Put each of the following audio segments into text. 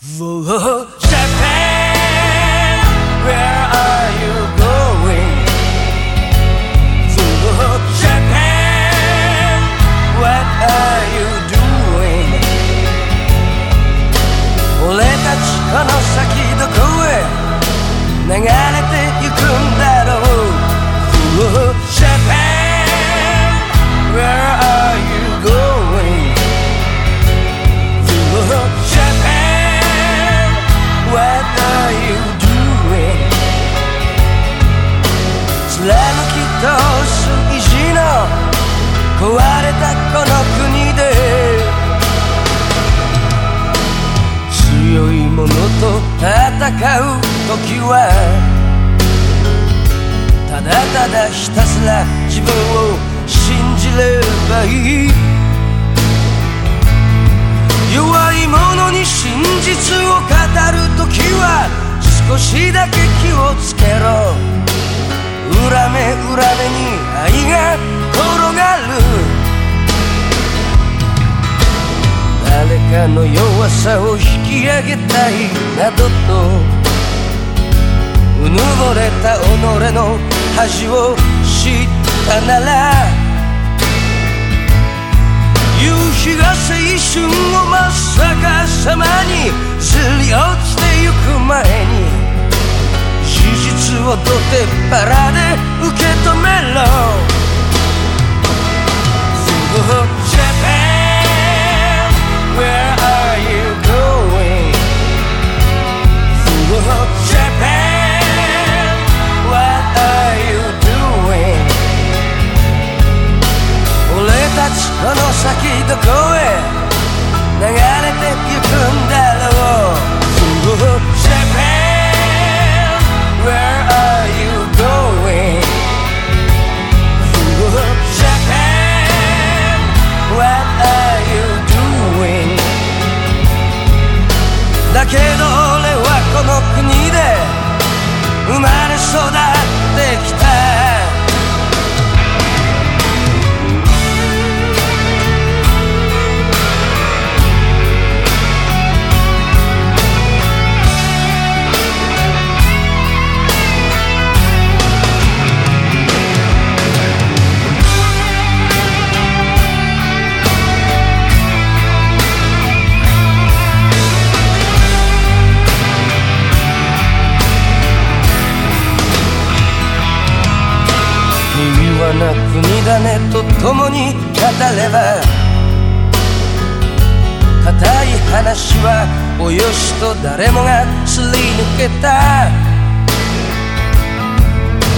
Whoa, 壊れたこの国で強い者と戦う時はただただひたすら自分を信じればいい。弱い者に真実を語る時は少しだけ気をつけろ。裏目裏目に愛が誰かの弱さを引き上げたいなどとうぬぼれた己の恥を知ったなら夕日が青春を真っ逆さまにずり落ちてゆく前に事実をどてっぱらで受け止めろ。ちこの先どこへ？流れてゆくんだろう「だけど俺はこの国で生まれ育った」国だねと共に語れば固い話はおよしと誰もがすり抜けた。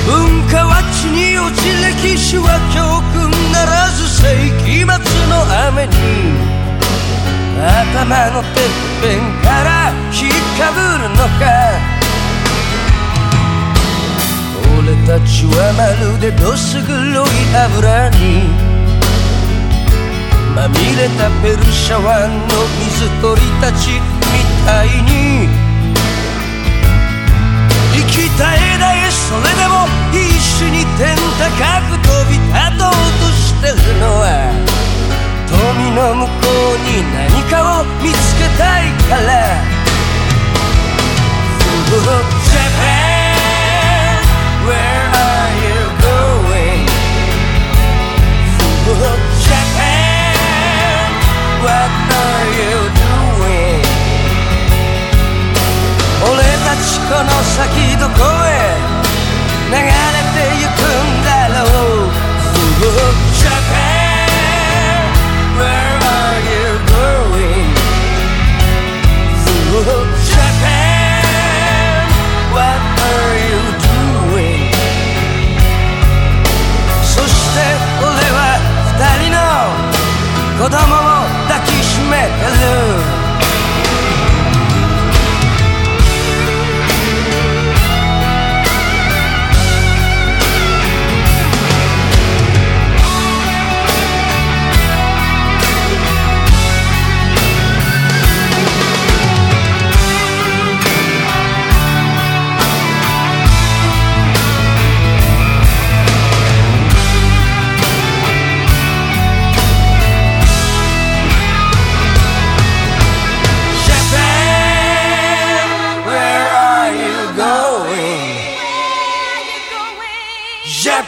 文化は地に落ち歴史は教訓ならず世紀末の雨に頭のてっぺんから引っかぶるのか。俺たちはまるでどす黒い油にまみれたペルシャ湾の水鳥たちみたいに。生きた枝へそれでも必死に天高く飛び立とうとしてるのは富の向こうに何かを見つけたいから。kodama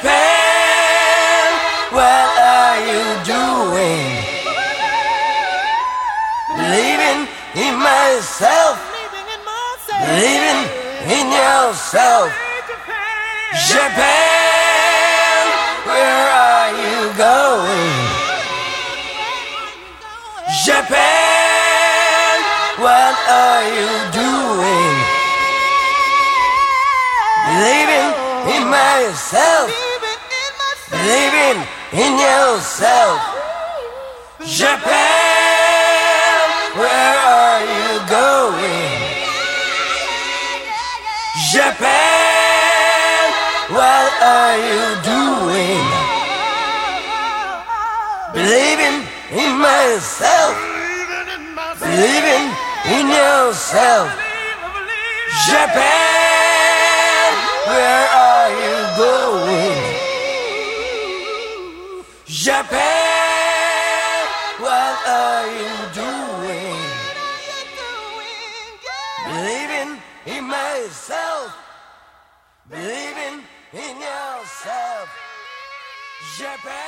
Japan, what are you doing? Believing in myself, believing in yourself. Japan, where are you going? Japan, what are you doing? Believing in myself, believing in yourself. Japan, where are you going? Japan, what are you doing? Believing in myself, believing in yourself. Japan, where are you going? Japan, what are you doing? Believing in myself, believing in yourself. Japan,